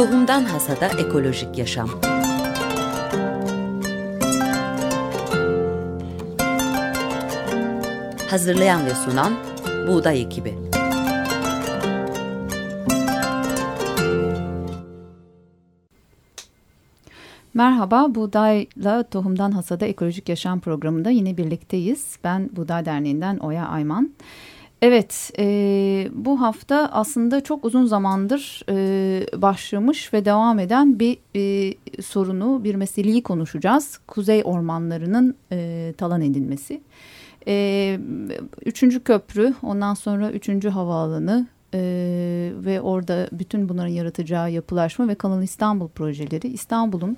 Tohumdan Hasada Ekolojik Yaşam Hazırlayan ve sunan Buğday Ekibi Merhaba, Buğday'la Tohumdan Hasada Ekolojik Yaşam programında yine birlikteyiz. Ben Buğday Derneği'nden Oya Ayman. Evet, e, bu hafta aslında çok uzun zamandır e, başlamış ve devam eden bir e, sorunu, bir meseleyi konuşacağız. Kuzey ormanlarının e, talan edilmesi. E, üçüncü köprü, ondan sonra üçüncü havaalanı e, ve orada bütün bunların yaratacağı yapılaşma ve Kanal İstanbul projeleri İstanbul'un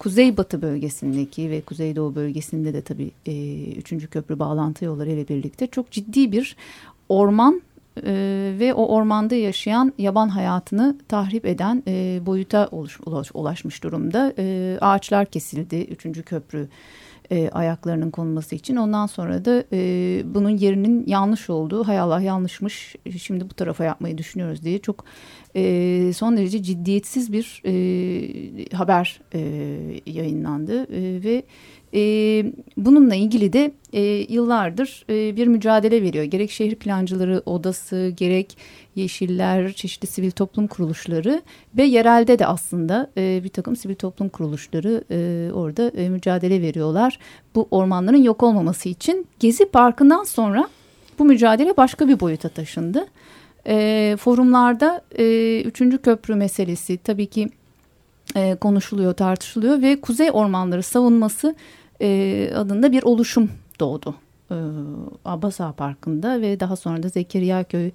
kuzeybatı bölgesindeki ve kuzeydoğu bölgesinde de tabii e, üçüncü köprü bağlantı yolları ile birlikte çok ciddi bir orman e, ve o ormanda yaşayan yaban hayatını tahrip eden e, boyuta oluş, ulaş, ulaşmış durumda. E, ağaçlar kesildi üçüncü köprü e, ayaklarının konulması için. Ondan sonra da e, bunun yerinin yanlış olduğu, hay Allah yanlışmış şimdi bu tarafa yapmayı düşünüyoruz diye çok e, son derece ciddiyetsiz bir e, haber e, yayınlandı e, ve e, bununla ilgili de e, yıllardır e, bir mücadele veriyor. Gerek şehir plancıları odası, gerek Yeşiller, çeşitli sivil toplum kuruluşları ve yerelde de aslında e, bir takım sivil toplum kuruluşları e, orada e, mücadele veriyorlar. Bu ormanların yok olmaması için Gezi Parkı'ndan sonra bu mücadele başka bir boyuta taşındı. E, forumlarda e, üçüncü köprü meselesi tabii ki e, konuşuluyor, tartışılıyor ve kuzey ormanları savunması e, adında bir oluşum doğdu. E, Abbas Ağa Parkı'nda ve daha sonra da Zekeriya Köy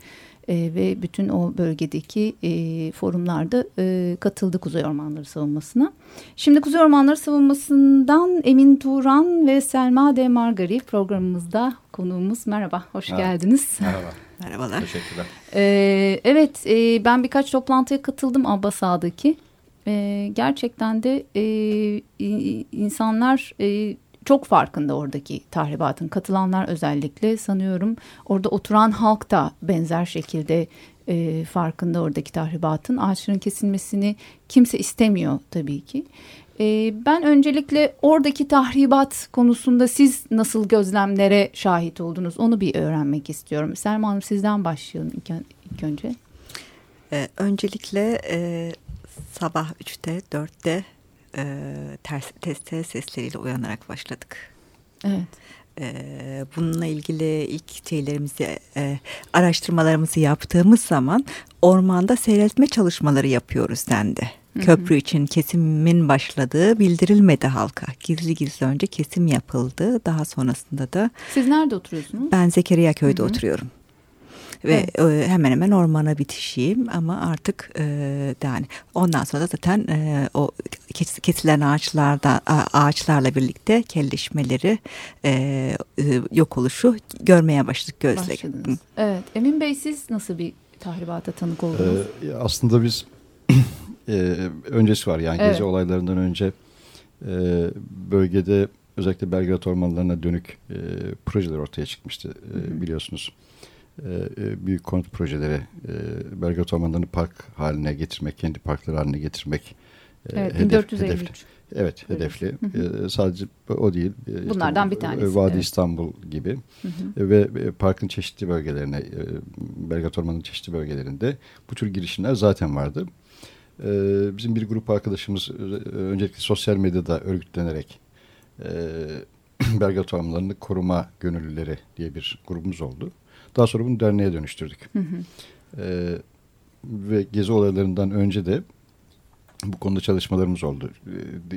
e, ve bütün o bölgedeki e, forumlarda e, katıldı Kuzey Ormanları savunmasına. Şimdi Kuzey Ormanları savunmasından Emin Turan ve Selma De Margari programımızda konuğumuz. Merhaba, hoş ha, geldiniz. Merhaba. Merhabalar. Teşekkürler. Ee, evet, e, ben birkaç toplantıya katıldım Abbas Ağa'daki. E, gerçekten de e, insanlar e, çok farkında oradaki tahribatın. Katılanlar özellikle sanıyorum orada oturan halk da benzer şekilde e, farkında oradaki tahribatın. Ağaçların kesilmesini kimse istemiyor tabii ki. E, ben öncelikle oradaki tahribat konusunda siz nasıl gözlemlere şahit oldunuz onu bir öğrenmek istiyorum. Selma Hanım sizden başlayalım ilk, ilk önce. Ee, öncelikle e, sabah 3'te 4'te e, ters, testere sesleriyle uyanarak başladık. Evet. E, bununla ilgili ilk şeylerimizi, e, araştırmalarımızı yaptığımız zaman ormanda seyretme çalışmaları yapıyoruz dendi. Köprü için kesimin başladığı bildirilmedi halka. Gizli gizli önce kesim yapıldı. Daha sonrasında da... Siz nerede oturuyorsunuz? Ben Zekeriya köyde Hı -hı. oturuyorum. Ve evet. hemen hemen ormana bitişiyim ama artık e, yani ondan sonra da zaten e, o kesilen ağaçlarda ağaçlarla birlikte kelleşmeleri e, e, yok oluşu görmeye başladık gözle. Başladınız. Evet. Emin Bey siz nasıl bir tahribata tanık oldunuz? Ee, aslında biz e, öncesi var yani evet. gece olaylarından önce e, bölgede özellikle Belgrad ormanlarına dönük e, projeler ortaya çıkmıştı e, biliyorsunuz. E, e, büyük konut projeleri e, Belgrad ormanlarını park haline getirmek, kendi parkları haline getirmek e, evet, hedef, hedefli. Evet, hedefli. Hı hı. E, sadece o değil. Bunlardan işte, bir tanesi. Vadi evet. İstanbul gibi hı hı. ve parkın çeşitli bölgelerine, Belgrad Ormanı'nın çeşitli bölgelerinde bu tür girişimler zaten vardı. Bizim bir grup arkadaşımız öncelikle sosyal medyada örgütlenerek Belgrad Ormanları'nı koruma gönüllüleri diye bir grubumuz oldu. Daha sonra bunu derneğe dönüştürdük. Hı hı. Ee, ve gezi olaylarından önce de bu konuda çalışmalarımız oldu. Ee,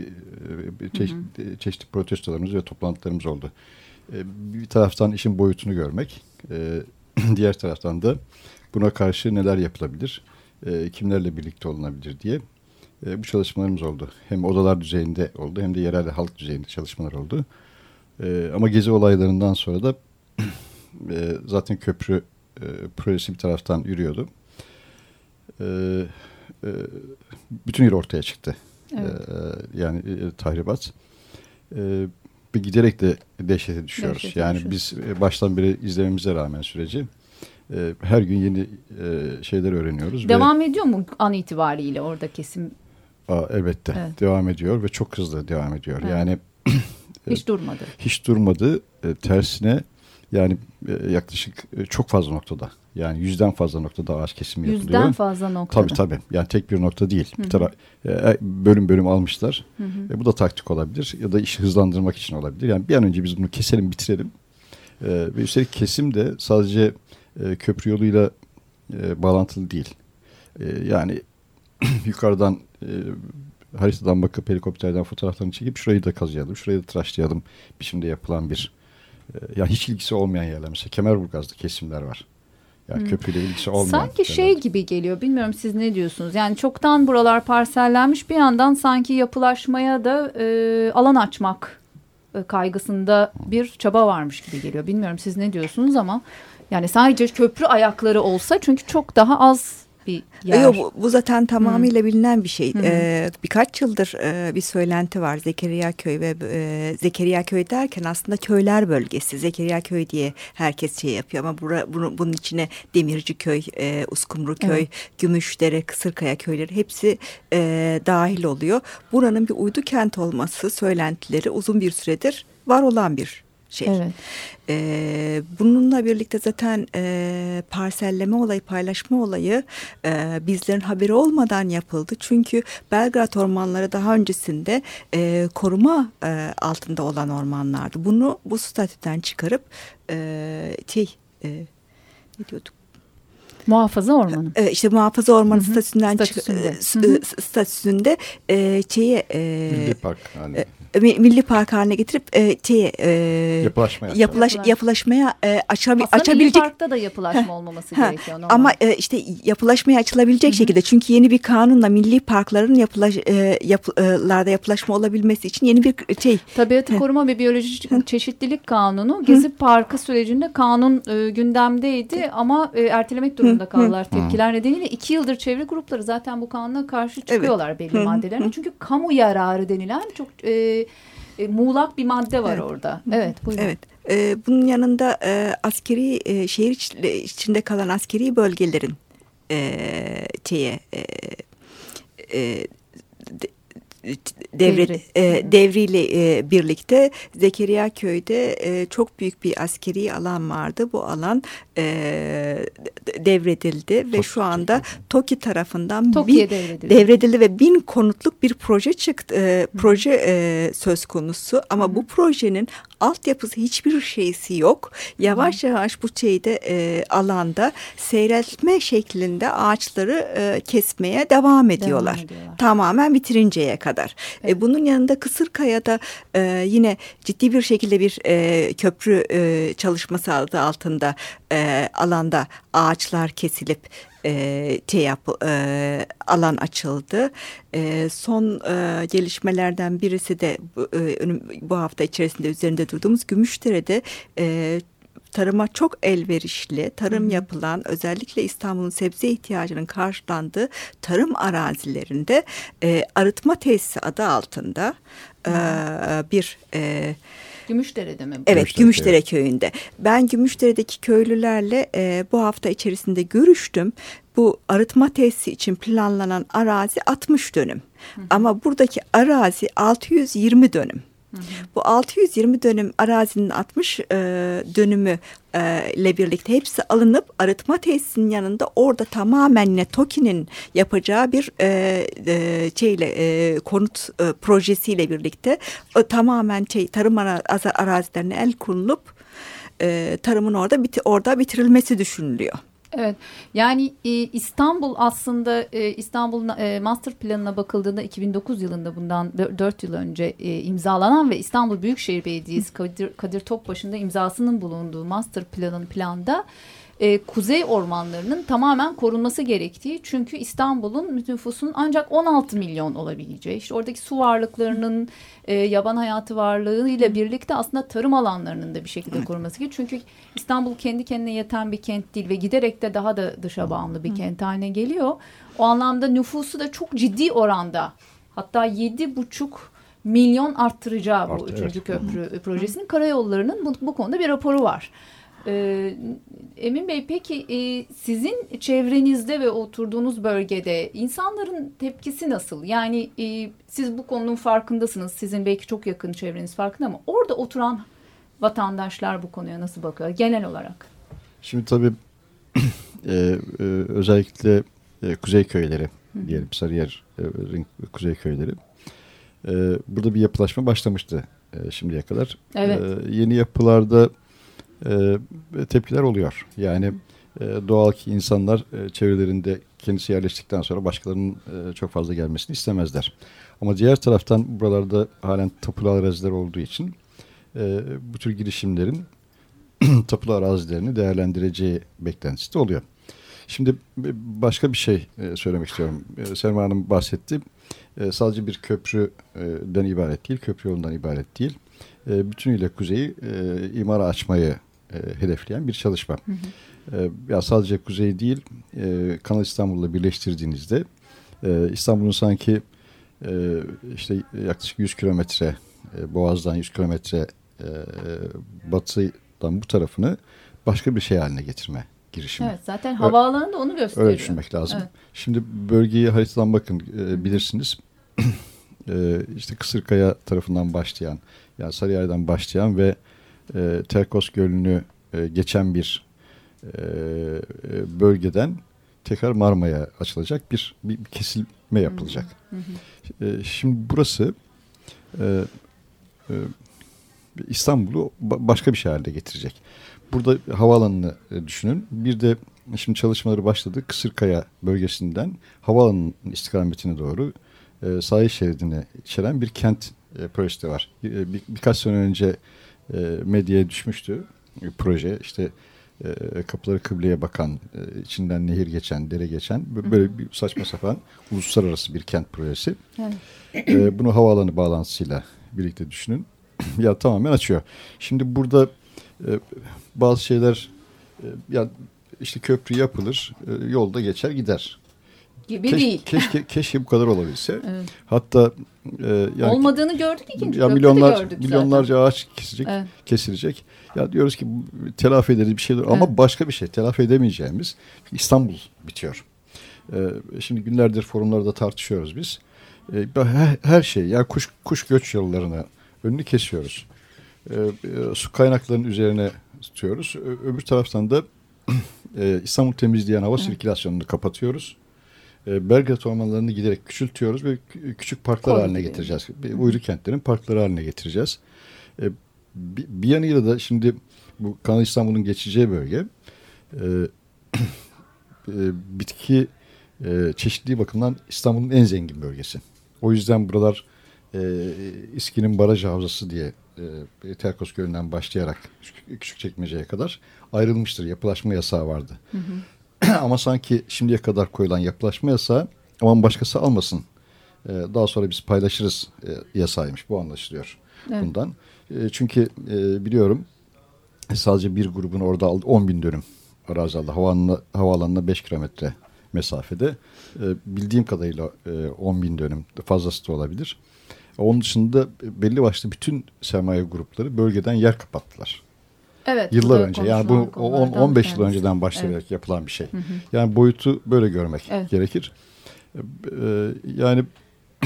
hı hı. çeşitli protestolarımız ve toplantılarımız oldu. Ee, bir taraftan işin boyutunu görmek, e, diğer taraftan da buna karşı neler yapılabilir, e, kimlerle birlikte olunabilir diye e, bu çalışmalarımız oldu. Hem odalar düzeyinde oldu hem de yerel halk düzeyinde çalışmalar oldu. Ama gezi olaylarından sonra da e, zaten köprü e, projesi bir taraftan yürüyordu. E, e, bütün yer ortaya çıktı. Evet. E, yani e, tahribat. E, giderek de dehşete düşüyoruz. Dehşete yani düşüyoruz. biz baştan beri izlememize rağmen süreci E, her gün yeni e, şeyler öğreniyoruz. Devam ve, ediyor mu an itibariyle orada kesim? Aa, elbette evet. devam ediyor ve çok hızlı devam ediyor. Evet. Yani hiç durmadı. Hiç durmadı. E, tersine yani e, yaklaşık e, çok fazla noktada. Yani yüzden fazla noktada ağaç kesimi yüzden yapılıyor. Yüzden fazla noktada. Tabii tabii. Yani tek bir nokta değil. Hı -hı. Bir tara e, bölüm bölüm almışlar. Hı hı. E, bu da taktik olabilir ya da işi hızlandırmak için olabilir. Yani bir an önce biz bunu keselim bitirelim. E, ve üstelik kesim de sadece e, köprü yoluyla e, bağlantılı değil. E, yani yukarıdan e, haritadan bakıp helikopterden fotoğraflarını çekip şurayı da kazıyalım, şurayı da tıraşlayalım biçimde yapılan bir yani hiç ilgisi olmayan yerler. Mesela Kemerburgaz'da kesimler var. Yani hmm. köprüyle ilgisi olmayan. Sanki yerler. şey gibi geliyor. Bilmiyorum siz ne diyorsunuz? Yani çoktan buralar parsellenmiş bir yandan sanki yapılaşmaya da e, alan açmak e, kaygısında bir çaba varmış gibi geliyor. Bilmiyorum siz ne diyorsunuz ama yani sadece köprü ayakları olsa çünkü çok daha az bir yer. Yok bu, bu zaten tamamıyla hmm. bilinen bir şey. Hmm. Ee, birkaç yıldır e, bir söylenti var Zekeriya Köy ve e, Zekeriya Köy derken aslında köyler bölgesi. Zekeriya Köy diye herkes şey yapıyor ama bura, bunu, bunun içine Demirci Köy, e, Uskumru Köy, evet. Gümüşdere, Kısırkaya köyleri hepsi e, dahil oluyor. Buranın bir uydu kent olması söylentileri uzun bir süredir var olan bir şey. Evet. Ee, bununla birlikte zaten e, parselleme olayı, paylaşma olayı e, bizlerin haberi olmadan yapıldı. Çünkü Belgrad ormanları daha öncesinde e, koruma e, altında olan ormanlardı. Bunu bu statüden çıkarıp e, şey e, ne diyorduk? Muhafaza ormanı. E, işte muhafaza ormanı Hı -hı. statüsünden statüsünde, çık, e, statüsünde e, şeye e, Milli Park yani. E, milli park haline getirip e, şey, e, yapılaşma yapılaş, yapılaşmaya e, açabil, Aslında açabilecek. milli parkta da yapılaşma olmaması gerekiyor. Normal. Ama e, işte yapılaşmaya açılabilecek Hı -hı. şekilde çünkü yeni bir kanunla milli parkların yapılaş, e, yapılarda yapılaşma olabilmesi için yeni bir şey. Tabiatı koruma ve biyolojik çeşitlilik kanunu Gezi Parkı sürecinde kanun e, gündemdeydi ama e, ertelemek durumunda kaldılar Hı -hı. tepkiler nedeniyle. iki yıldır çevre grupları zaten bu kanuna karşı çıkıyorlar evet. belli maddelerine. Çünkü kamu yararı denilen çok e, e, muğlak bir madde var evet. orada. Evet, buyurun. Evet. E, bunun yanında e, askeri e, şehir iç, içinde kalan askeri bölgelerin e, şeye e, e, devre, Devri. e, devriyle e, birlikte Zekeriya köyde e, çok büyük bir askeri alan vardı. Bu alan e, devredildi ve Tok, şu anda TOKİ tarafından bir, devredildi. devredildi ve bin konutluk bir proje çıktı. E, proje e, söz konusu ama Hı. bu projenin altyapısı hiçbir şeysi yok. Yavaş Hı. yavaş bu şeyde e, alanda seyreltme şeklinde ağaçları e, kesmeye devam ediyorlar. devam ediyorlar. Tamamen bitirinceye kadar. E, evet. E, bunun yanında Kısırkaya'da e, yine ciddi bir şekilde bir e, köprü e, çalışması adı altında e, alanda ağaçlar kesilip e, şey yap, e, alan açıldı. E, son e, gelişmelerden birisi de e, bu hafta içerisinde üzerinde durduğumuz Gümüşdere'de e, tarıma çok elverişli, tarım -hı. yapılan özellikle İstanbul'un sebze ihtiyacının karşılandığı tarım arazilerinde e, arıtma tesisi adı altında e, bir e, Gümüşdere'de mi? Evet Gümüşdere, evet. köyünde. Ben Gümüşdere'deki köylülerle e, bu hafta içerisinde görüştüm. Bu arıtma tesisi için planlanan arazi 60 dönüm. Hı. Ama buradaki arazi 620 dönüm. Bu 620 dönüm arazinin 60 e, dönümü e, ile birlikte hepsi alınıp arıtma tesisinin yanında orada tamamen yine TOKİ'nin yapacağı bir e, e, şeyle e, konut e, projesiyle birlikte e, tamamen şey tarım arazilerine el konulup e, tarımın orada biti, orada bitirilmesi düşünülüyor. Evet. Yani e, İstanbul aslında e, İstanbul e, master planına bakıldığında 2009 yılında bundan 4 yıl önce e, imzalanan ve İstanbul Büyükşehir Belediyesi Kadir, Kadir Topbaşı'nda imzasının bulunduğu master planın planda e, kuzey ormanlarının tamamen korunması gerektiği. Çünkü İstanbul'un nüfusunun ancak 16 milyon olabileceği. İşte oradaki su varlıklarının e, yaban hayatı varlığıyla birlikte aslında tarım alanlarının da bir şekilde korunması gerekiyor. Çünkü İstanbul kendi kendine yeten bir kent değil ve giderek de daha da dışa bağımlı bir kent haline geliyor. O anlamda nüfusu da çok ciddi oranda hatta yedi buçuk milyon arttıracağı bu Art, üçüncü evet. köprü projesinin karayollarının bu, bu konuda bir raporu var. Ee, Emin Bey peki e, sizin çevrenizde ve oturduğunuz bölgede insanların tepkisi nasıl? Yani e, siz bu konunun farkındasınız. Sizin belki çok yakın çevreniz farkında ama orada oturan vatandaşlar bu konuya nasıl bakıyor genel olarak? Şimdi tabii e, e, özellikle e, kuzey köyleri diyelim Sarıyer'in kuzey köyleri. E, burada bir yapılaşma başlamıştı e, şimdiye kadar. Evet. E, yeni yapılarda e, tepkiler oluyor. Yani e, doğal ki insanlar e, çevrelerinde kendisi yerleştikten sonra başkalarının çok fazla gelmesini istemezler. Ama diğer taraftan buralarda halen tapulu araziler olduğu için bu tür girişimlerin tapulu arazilerini değerlendireceği beklentisi de oluyor. Şimdi başka bir şey söylemek istiyorum. Selma Hanım bahsetti. Sadece bir köprüden ibaret değil, köprü yolundan ibaret değil. Bütünüyle kuzeyi imara açmayı hedefleyen bir çalışma. Hı hı. Ya sadece kuzey değil, Kanal İstanbul'la birleştirdiğinizde İstanbul'un sanki işte yaklaşık 100 kilometre Boğaz'dan 100 kilometre batıdan bu tarafını başka bir şey haline getirme girişimi. Evet zaten havaalanı da onu gösteriyor. Öyle düşünmek lazım. Evet. Şimdi bölgeyi haritadan bakın e, bilirsiniz. e, işte Kısırkaya tarafından başlayan yani Sarıyer'den başlayan ve e, Terkos Gölü'nü e, geçen bir e, e bölgeden tekrar Marma'ya açılacak bir, bir, bir kesilme yapılacak. Hı hı. E, şimdi burası e, e, İstanbul'u başka bir şey haline getirecek. Burada havaalanını e, düşünün. Bir de şimdi çalışmaları başladı. Kısırkaya bölgesinden havaalanının istikametine doğru e, sahil şeridine içeren bir kent e, projesi var. E, bir, birkaç sene önce medyaya düşmüştü e, proje. İşte e, kapıları kıbleye bakan, e, içinden nehir geçen, dere geçen böyle bir saçma sapan uluslararası bir kent projesi. Evet. E, bunu havaalanı bağlantısıyla birlikte düşünün. ya tamamen açıyor. Şimdi burada e, bazı şeyler e, ya işte köprü yapılır, e, yolda geçer gider. Gibi Keş, değil. Keşke, keşke bu kadar olabilse. Evet. Hatta e, yani, olmadığını gördük ikinci ya milyonlar, gördük milyonlarca zaten. ağaç kesilecek, evet. kesilecek. Ya diyoruz ki telafi ederiz bir şeyler evet. ama başka bir şey telafi edemeyeceğimiz İstanbul bitiyor. E, şimdi günlerdir forumlarda tartışıyoruz biz. E, her, her şey ya kuş kuş göç yollarını önünü kesiyoruz. E, e, su kaynaklarının üzerine tutuyoruz. Öbür taraftan da e, İstanbul temizleyen hava sirkülasyonunu kapatıyoruz. E, Belgrad ormanlarını giderek küçültüyoruz ve küçük parklar Koy haline getireceğiz. Uydu kentlerin parkları haline getireceğiz. E, bir, yanıyla da şimdi bu Kanal İstanbul'un geçeceği bölge e, bitki çeşitliliği bakımından İstanbul'un en zengin bölgesi. O yüzden buralar İSKİ'nin baraj havzası diye Terkos Gölü'nden başlayarak küçük çekmeceye kadar ayrılmıştır. Yapılaşma yasağı vardı. Hı hı. Ama sanki şimdiye kadar koyulan yapılaşma yasağı aman başkası almasın. E, daha sonra biz paylaşırız e, yasaymış. Bu anlaşılıyor evet. bundan. E, çünkü e, biliyorum sadece bir grubun orada aldı 10 bin dönüm arazi aldı. Havaalanına, havaalanına 5 kilometre mesafede. E, bildiğim kadarıyla e, 10 bin dönüm fazlası da olabilir. Onun dışında belli başlı bütün sermaye grupları bölgeden yer kapattılar. Evet. Yıllar önce yani bu 10 15 yıl önceden başlayarak evet. yapılan bir şey. Hı hı. Yani boyutu böyle görmek evet. gerekir. Ee, yani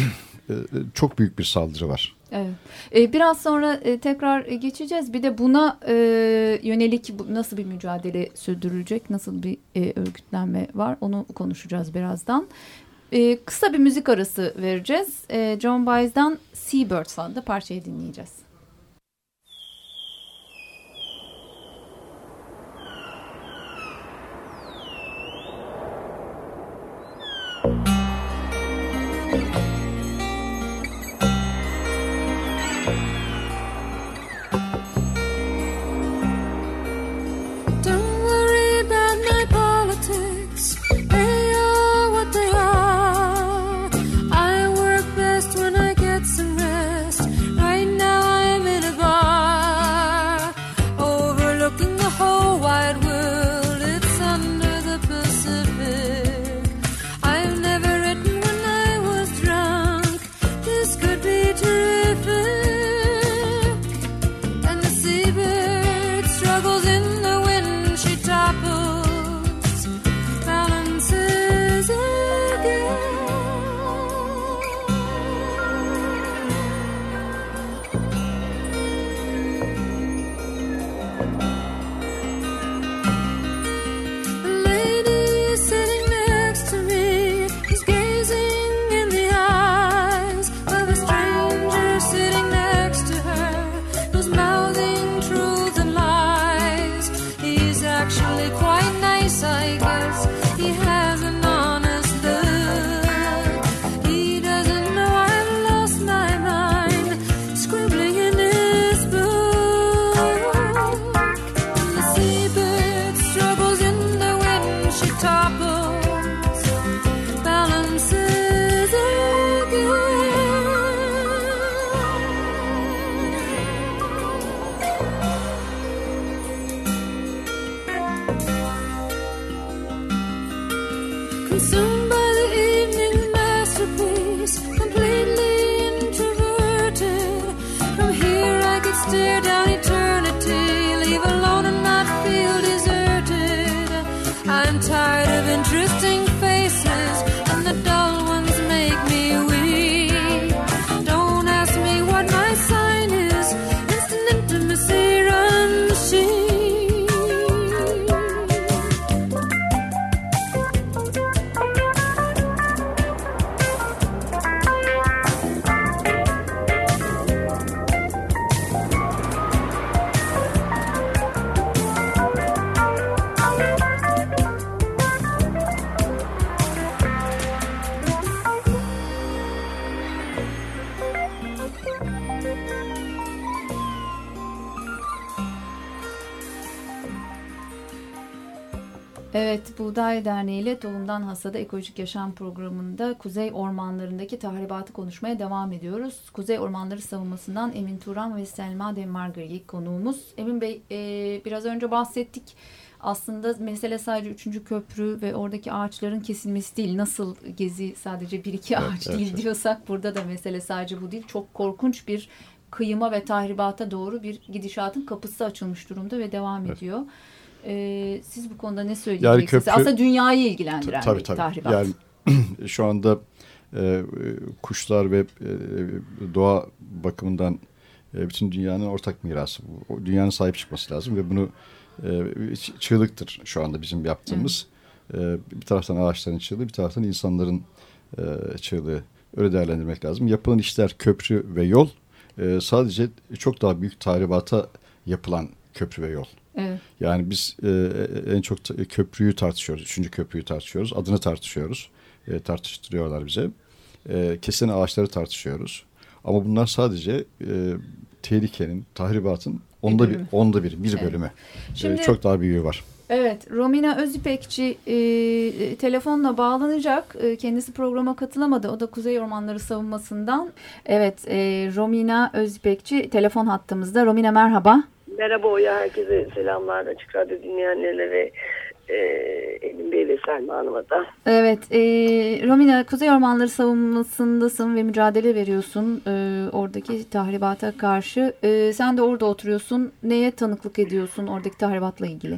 e, çok büyük bir saldırı var. Evet. Ee, biraz sonra e, tekrar geçeceğiz. Bir de buna e, yönelik nasıl bir mücadele sürdürülecek, nasıl bir e, örgütlenme var onu konuşacağız birazdan. E, kısa bir müzik arası vereceğiz. E, John Baez'dan Seabirds adlı parçayı dinleyeceğiz. Evet, Buğday Derneği ile Tohumdan Hasada Ekolojik Yaşam programında Kuzey Ormanlarındaki tahribatı konuşmaya devam ediyoruz. Kuzey Ormanları Savunması'ndan Emin Turan ve Selma Demargari konuğumuz. Emin Bey, e, biraz önce bahsettik. Aslında mesele sadece üçüncü köprü ve oradaki ağaçların kesilmesi değil. Nasıl gezi sadece bir iki ağaç evet, değil evet. diyorsak burada da mesele sadece bu değil. Çok korkunç bir kıyıma ve tahribata doğru bir gidişatın kapısı açılmış durumda ve devam Evet. ediyor. Ee, siz bu konuda ne söyleyeceksiniz? köprü- Aslında dünyayı ilgilendiren Tabii bir tabii. tahribat. Yani şu anda e, kuşlar ve e, doğa bakımından e, bütün dünyanın ortak mirası. O dünyanın sahip çıkması lazım ve bunu e, çığlıktır şu anda bizim yaptığımız. E, bir taraftan ağaçların çığlığı, bir taraftan insanların e, çığlığı. Öyle değerlendirmek lazım. Yapılan işler köprü ve yol e, sadece çok daha büyük tahribata yapılan köprü ve yol. Evet. Yani biz e, en çok ta- köprüyü tartışıyoruz. Üçüncü köprüyü tartışıyoruz. Adını tartışıyoruz. E, tartıştırıyorlar bize. E, kesilen ağaçları tartışıyoruz. Ama bunlar sadece e, tehlikenin, tahribatın onda bir, bölümü. onda bir, bir Evet. bölümü. E, Şimdi- çok daha büyüğü var. Evet, Romina Özipekçi e, e, telefonla bağlanacak. E, kendisi programa katılamadı. O da Kuzey Ormanları Savunması'ndan. Evet, e, Romina Özipekçi telefon hattımızda. Romina merhaba. Merhaba Oya, herkese selamlar. Açık Radyo dinleyenlerine ve e, Emin Bey ve Selma Hanım'a da. Evet, e, Romina Kuzey Ormanları Savunması'ndasın ve mücadele veriyorsun e, oradaki tahribata karşı. E, sen de orada oturuyorsun. Neye tanıklık ediyorsun oradaki tahribatla ilgili?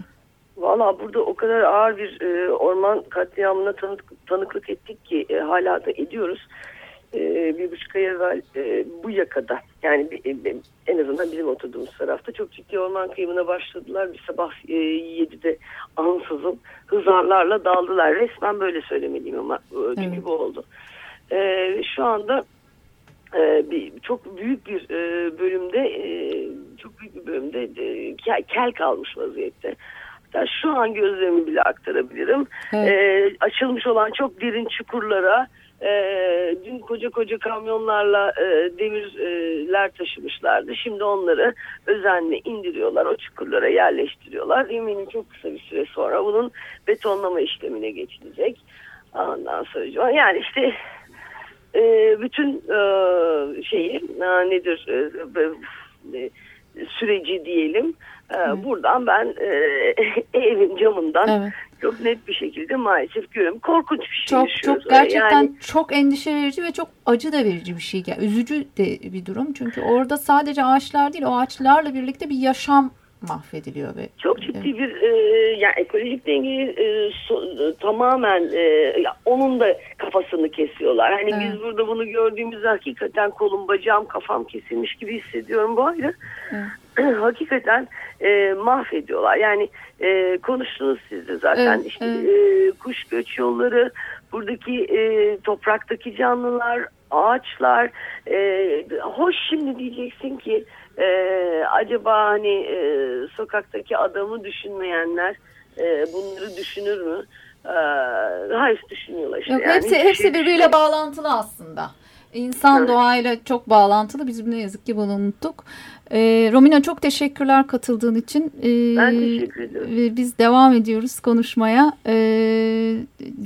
Valla burada o kadar ağır bir e, orman katliamına tanık, tanıklık ettik ki e, hala da ediyoruz. E, bir buçuk ay evvel e, bu yakada yani e, en azından bizim oturduğumuz tarafta çok ciddi orman kıyımına başladılar. Bir sabah e, 7'de ansızın hızarlarla daldılar. Resmen böyle söylemeliyim ama e, çünkü Evet. bu oldu. E, şu anda e, bir, çok büyük bir e, bölümde e, çok büyük bir bölümde e, kel, kel kalmış vaziyette. Hatta şu an gözlerimi bile aktarabilirim. Evet. E, açılmış olan çok derin çukurlara e, dün koca koca kamyonlarla e, demirler taşımışlardı. Şimdi onları özenle indiriyorlar. O çukurlara yerleştiriyorlar. Eminim çok kısa bir süre sonra bunun betonlama işlemine geçilecek. Ondan sonra yani işte e, bütün e, şeyi e, nedir e, e, süreci diyelim e, buradan ben e, evin camından Evet. Çok net bir şekilde maalesef görüyorum. Korkunç bir şey Çok yaşıyoruz. çok gerçekten Yani, çok endişe verici ve çok acı da verici bir şey. Yani üzücü de bir durum. Çünkü orada sadece ağaçlar değil, o ağaçlarla birlikte bir yaşam mahvediliyor ve çok ciddi bir e, yani ekolojik dengeyi e, so- e, tamamen e, ya onun da kafasını kesiyorlar. Hani Evet. biz burada bunu gördüğümüzde hakikaten kolum bacağım kafam kesilmiş gibi hissediyorum bu ayrı. hakikaten e, mahvediyorlar. Yani e, konuştunuz siz de zaten Evet, işte evet. e, kuş göç yolları, buradaki e, topraktaki canlılar, ağaçlar. E, hoş şimdi diyeceksin ki e, acaba hani e, sokaktaki adamı düşünmeyenler e, bunları düşünür mü? E, hayır düşünüyorlar işte. Yok, yani hepsi hepsi şey birbiriyle düşünmüyor. bağlantılı aslında. İnsan Evet. doğayla çok bağlantılı. Biz ne yazık ki bunu unuttuk. Ee, Romina çok teşekkürler katıldığın için. Ee, Ben teşekkür ve Biz devam ediyoruz konuşmaya. Ee,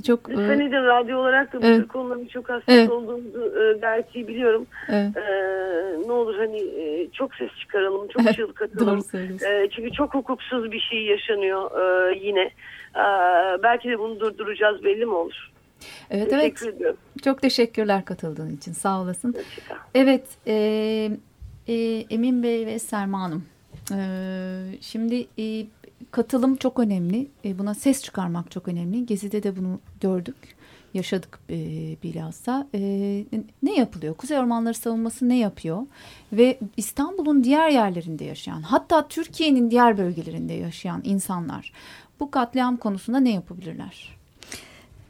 çok Lütfen e, edin radyo olarak da bu Evet. konuların çok hassas Evet. olduğumuzu e, iyi biliyorum. evet, Ee, ne olur hani e, çok ses çıkaralım, çok Evet, çığlık atalım. Ee, çünkü çok hukuksuz bir şey yaşanıyor e, yine. Ee, belki de bunu durduracağız belli mi olur? Evet evet. Teşekkür ediyorum. Çok teşekkürler katıldığın için. Sağ olasın. Evet, e, e, Emin Bey ve Selma Hanım. E, şimdi e, katılım çok önemli. E, buna ses çıkarmak çok önemli. Gezi'de de bunu gördük, yaşadık e, bilhassa. E, ne yapılıyor? Kuzey Ormanları Savunması ne yapıyor? Ve İstanbul'un diğer yerlerinde yaşayan, hatta Türkiye'nin diğer bölgelerinde yaşayan insanlar bu katliam konusunda ne yapabilirler?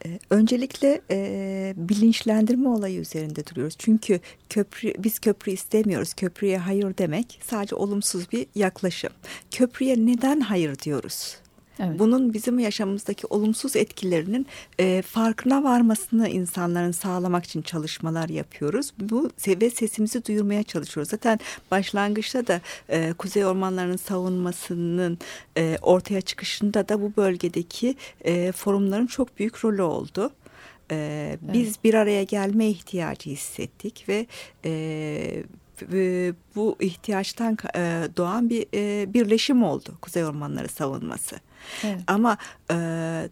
Ee, Öncelikle e, bilinçlendirme olayı üzerinde duruyoruz. Çünkü köprü biz köprü istemiyoruz. Köprüye hayır demek sadece olumsuz bir yaklaşım. Köprüye neden hayır diyoruz? Evet. Bunun bizim yaşamımızdaki olumsuz etkilerinin e, farkına varmasını insanların sağlamak için çalışmalar yapıyoruz. Bu ve sesimizi duyurmaya çalışıyoruz. Zaten başlangıçta da e, Kuzey Ormanlarının savunmasının e, ortaya çıkışında da bu bölgedeki e, forumların çok büyük rolü oldu. Ee, biz evet. bir araya gelme ihtiyacı hissettik ve e, bu ihtiyaçtan e, doğan bir e, birleşim oldu Kuzey Ormanları savunması. Evet. Ama e,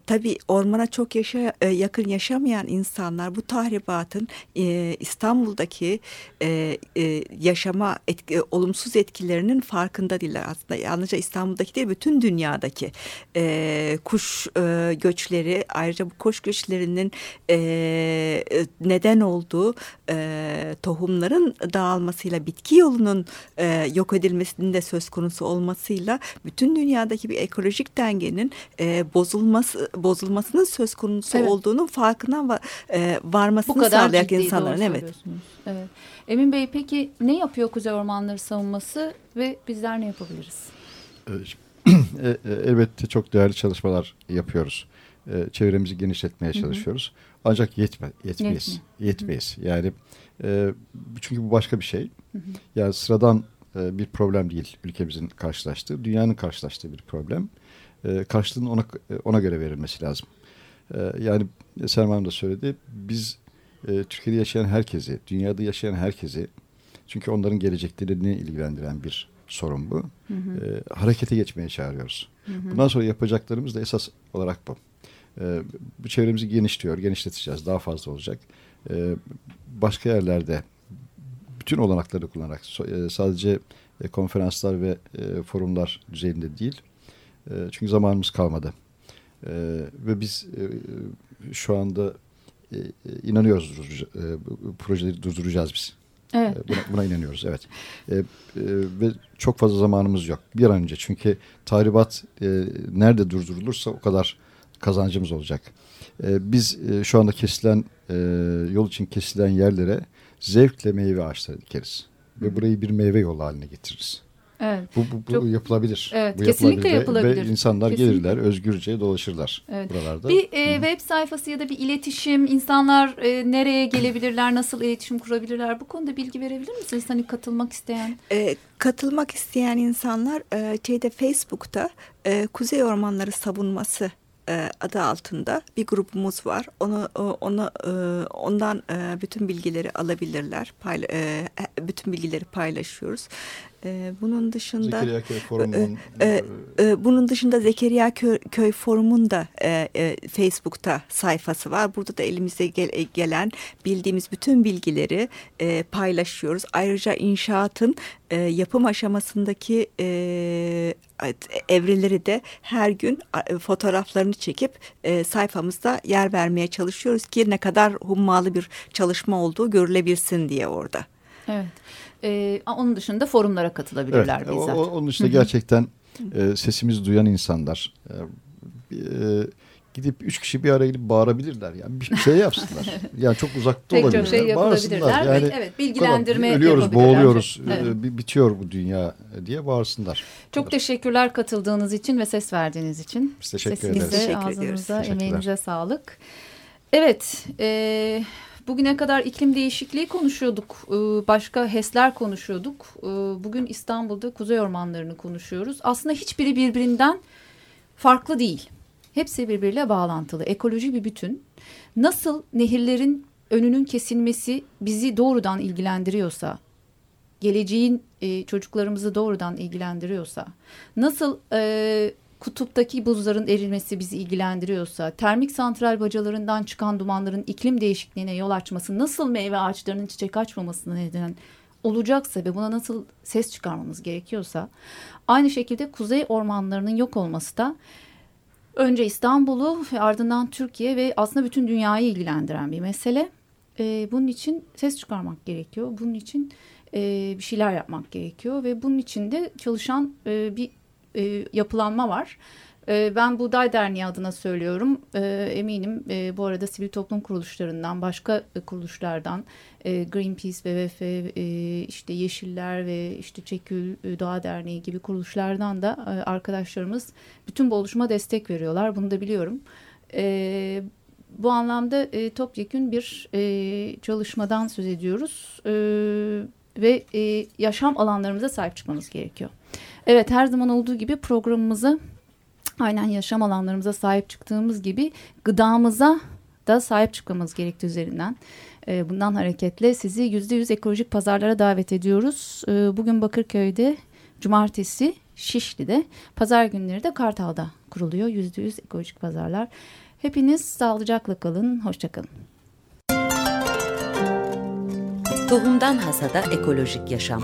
tabii ormana çok yaşa, e, yakın yaşamayan insanlar bu tahribatın e, İstanbul'daki e, e, yaşama etki, olumsuz etkilerinin farkında değiller. Aslında yalnızca İstanbul'daki değil bütün dünyadaki e, kuş e, göçleri ayrıca bu kuş göçlerinin e, neden olduğu e, tohumların dağılmasıyla bitki yolunun e, yok edilmesinin de söz konusu olmasıyla bütün dünyadaki bir ekolojik denge dengenin e, bozulması bozulmasının söz konusu evet. olduğunun farkına va, e, varmasını Bu kadar sağlayan insanların evet. evet. Emin Bey peki ne yapıyor Kuzey Ormanları savunması ve bizler ne yapabiliriz? E, e, elbette çok değerli çalışmalar yapıyoruz. E, çevremizi genişletmeye çalışıyoruz. Hı hı. Ancak yetme, yetmeyiz. Yetme. Yetmeyiz. Hı hı. Yani çünkü bu başka bir şey. Hı hı. Yani sıradan bir problem değil ülkemizin karşılaştığı, dünyanın karşılaştığı bir problem e, karşılığının ona, ona göre verilmesi lazım. E, yani Selma Hanım da söyledi. Biz e, Türkiye'de yaşayan herkesi, dünyada yaşayan herkesi çünkü onların geleceklerini ilgilendiren bir sorun bu. Hı hı. E, harekete geçmeye çağırıyoruz. Hı hı. Bundan sonra yapacaklarımız da esas olarak bu. E, bu çevremizi genişliyor, genişleteceğiz. Daha fazla olacak. E, başka yerlerde bütün olanakları kullanarak e, sadece e, konferanslar ve e, forumlar düzeyinde değil, e, çünkü zamanımız kalmadı. E, ve biz e, şu anda e, inanıyoruz e, projeleri durduracağız biz. Evet. E, buna, buna inanıyoruz evet. E, e, ve çok fazla zamanımız yok. Bir an önce çünkü tahribat e, nerede durdurulursa o kadar kazancımız olacak. E, biz e, şu anda kesilen e, yol için kesilen yerlere zevkle meyve ağaçları dikeriz. Ve burayı bir meyve yolu haline getiririz. Evet. Bu, bu, bu Çok, yapılabilir. Evet, bu kesinlikle yapılabilir. Ve, ve insanlar kesinlikle. gelirler, özgürce dolaşırlar evet. buralarda. Bir e, web sayfası ya da bir iletişim, insanlar e, nereye gelebilirler, nasıl iletişim kurabilirler? Bu konuda bilgi verebilir misiniz? Hani katılmak isteyen. E, katılmak isteyen insanlar e, şeyde Facebook'ta e, Kuzey Ormanları Savunması e, adı altında bir grubumuz var. Onu onu e, ondan e, bütün bilgileri alabilirler. Payla, bütün bilgileri paylaşıyoruz. Bunun dışında Zekeriya Köy Forumu'nun e, e, bunun dışında Zekeriya Köy, Köy Forumu'nun da e, e, Facebook'ta sayfası var. Burada da elimize gel, gelen bildiğimiz bütün bilgileri e, paylaşıyoruz. Ayrıca inşaatın e, yapım aşamasındaki e, evreleri de her gün fotoğraflarını çekip e, sayfamızda yer vermeye çalışıyoruz ki ne kadar hummalı bir çalışma olduğu görülebilsin diye orada. Evet. Ee, onun dışında forumlara katılabilirler evet, bizzat. O, onun dışında gerçekten e, sesimizi duyan insanlar e, e, gidip üç kişi bir araya gidip bağırabilirler. Yani bir şey yapsınlar. yani çok uzakta Pek olabilirler. Pek çok şey yapılabilirler. Yani, evet, bilgilendirme Ölüyoruz, boğuluyoruz, evet. E, bitiyor bu dünya diye bağırsınlar. Çok kadar. teşekkürler katıldığınız için ve ses verdiğiniz için. Biz teşekkür Sesinize, ederiz. Sesinize, ağzınıza, emeğinize sağlık. Evet, e, Bugüne kadar iklim değişikliği konuşuyorduk. Ee, başka HES'ler konuşuyorduk. Ee, bugün İstanbul'da kuzey ormanlarını konuşuyoruz. Aslında hiçbiri birbirinden farklı değil. Hepsi birbiriyle bağlantılı. Ekoloji bir bütün. Nasıl nehirlerin önünün kesilmesi bizi doğrudan ilgilendiriyorsa, geleceğin e, çocuklarımızı doğrudan ilgilendiriyorsa, nasıl e, kutuptaki buzların erimesi bizi ilgilendiriyorsa, termik santral bacalarından çıkan dumanların iklim değişikliğine yol açması nasıl meyve ağaçlarının çiçek açmamasına neden olacaksa ve buna nasıl ses çıkarmamız gerekiyorsa, aynı şekilde kuzey ormanlarının yok olması da önce İstanbul'u ardından Türkiye ve aslında bütün dünyayı ilgilendiren bir mesele. Ee, bunun için ses çıkarmak gerekiyor. Bunun için e, bir şeyler yapmak gerekiyor ve bunun için de çalışan e, bir e, yapılanma var. E, ben Buğday Derneği adına söylüyorum. E, eminim bu arada sivil toplum kuruluşlarından, başka kuruluşlardan, Greenpeace, WWF, işte Yeşiller ve işte Çekül Doğa Derneği gibi kuruluşlardan da arkadaşlarımız bütün bu oluşuma destek veriyorlar. Bunu da biliyorum. Bu anlamda topyekün bir çalışmadan söz ediyoruz ve yaşam alanlarımıza sahip çıkmamız gerekiyor. Evet her zaman olduğu gibi programımızı aynen yaşam alanlarımıza sahip çıktığımız gibi gıdamıza da sahip çıkmamız gerektiği üzerinden. E, bundan hareketle sizi yüzde yüz ekolojik pazarlara davet ediyoruz. E, bugün Bakırköy'de, cumartesi Şişli'de, pazar günleri de Kartal'da kuruluyor yüzde yüz ekolojik pazarlar. Hepiniz sağlıcakla kalın, hoşçakalın. Tohumdan Hasada Ekolojik Yaşam